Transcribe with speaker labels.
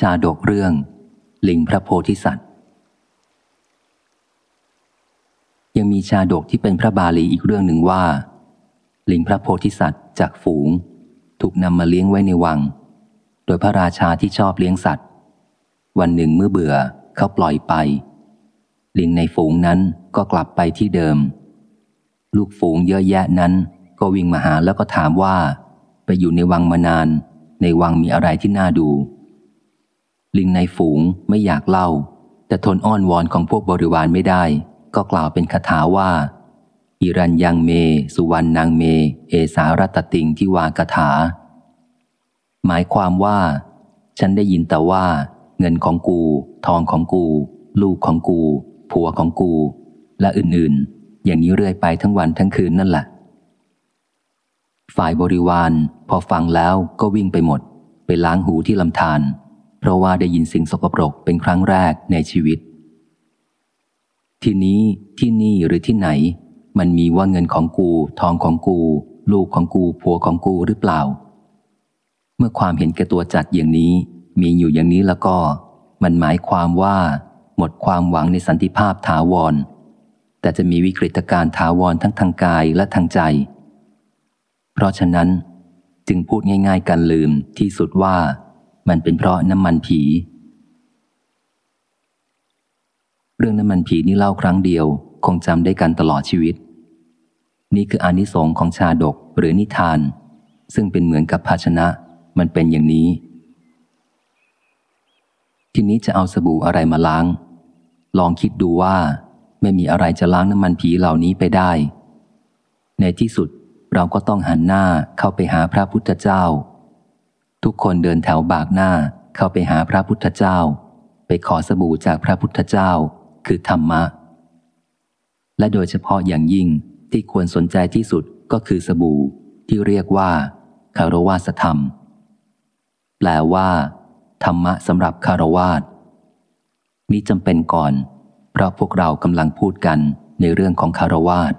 Speaker 1: ชาดกเรื่อง ลิงพระโพธิสัตว์ ยังมีชาดกที่เป็นพระบาลีอีกเรื่องหนึ่งว่า ลิงพระโพธิสัตว์จากฝูง ถูกนำมาเลี้ยงไว้ในวัง โดยพระราชาที่ชอบเลี้ยงสัตว์ วันหนึ่งเมื่อเบื่อเขาปล่อยไป ลิงในฝูงนั้นก็กลับไปที่เดิม ลูกฝูงเยอะแยะนั้น ก็วิ่งมาหาแล้วก็ถามว่า ไปอยู่ในวังมานาน ในวังมีอะไรที่น่าดู ลิงในฝูงไม่อยากเล่า แต่ทนอ้อนวอนของพวกบริวารไม่ได้ ก็กล่าวเป็นคาถาว่า อิรันยังเม สุวรรณนางเม เอสารัตติงที่วากถา หมายความว่า ฉันได้ยินแต่ว่า เงินของกู ทองของกู ลูกของกู ผัวของกู และอื่นๆ อย่างนี้เรื่อยไปทั้งวันทั้งคืนนั่นแหละฝ่ายบริวาร พอฟังแล้วก็วิ่งไปหมด ไปล้างหูที่ลำธาร เพราะว่าได้ยินสิ่งสกปรกเป็นครั้งแรกในชีวิต ทีนี้ที่นี่หรือที่ไหน มันมีว่าเงินของกู ทองของกู ลูกของกูผัวของกูหรือเปล่า เมื่อความเห็นแก่ตัวจัดอย่างนี้ มีอยู่อย่างนี้แล้วก็ มันหมายความว่า หมดความหวังในสันติภาพถาวร แต่จะมีวิกฤตการถาวรทั้งทางกายและทางใจ เพราะฉะนั้นจึงพูดง่าย ๆ กันลืมที่สุดว่า มันเป็นเพราะน้ำมันผี เรื่องน้ำมันผีนี่เล่าครั้งเดียว คงจำได้กันตลอดชีวิต นี่คืออนิสงค์ของชาดกหรือนิทาน ซึ่งเป็นเหมือนกับภาชนะ มันเป็นอย่างนี้ ทีนี้จะเอาสบู่อะไรมาล้าง ลองคิดดูว่า ไม่มีอะไรจะล้างน้ำมันผีเหล่านี้ไปได้ ในที่สุดเราก็ต้องหันหน้าเข้าไปหาพระพุทธเจ้า ทุกคนเดินแถวบากหน้าเข้าไปหาพระพุทธเจ้า ไปขอสบู่จากพระพุทธเจ้า คือธรรมะ และโดยเฉพาะอย่างยิ่งที่ควรสนใจที่สุดก็คือสบู่ที่เรียกว่าคารวาสธรรม แปลว่า ธรรมะสำหรับคารวาสนี้จำเป็นก่อน เพราะพวกเรากำลังพูดกันในเรื่องของคารวาส